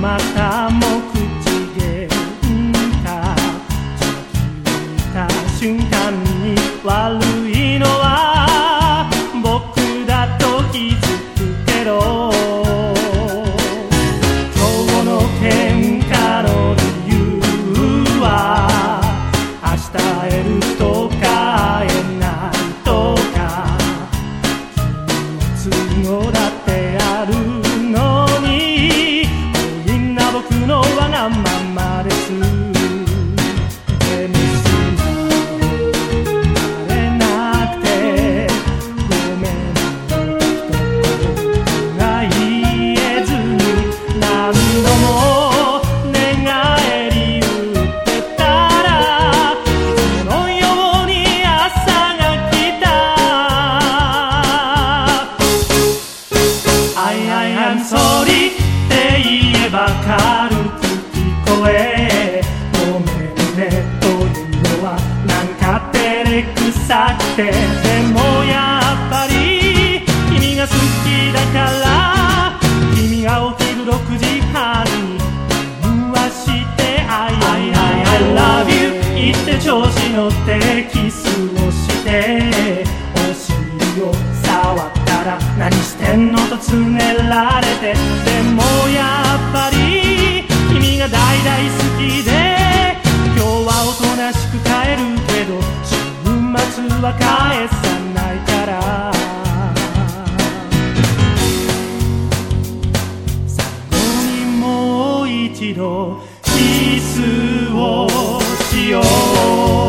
またも口げんか」「瞬間に笑う」そりって言えば軽く聞こえごめんねというのはなんか照れくさくてでもやっぱり君が好きだから君がお昼6時半に電話して「I, I, I, I love you」言って調子乗ってキスをしてお尻を触ってら何してんのとつねられてでもやっぱり君が大大好きで今日はおとなしく帰るけど週末は返さないから。最後にもう一度キスをしよう。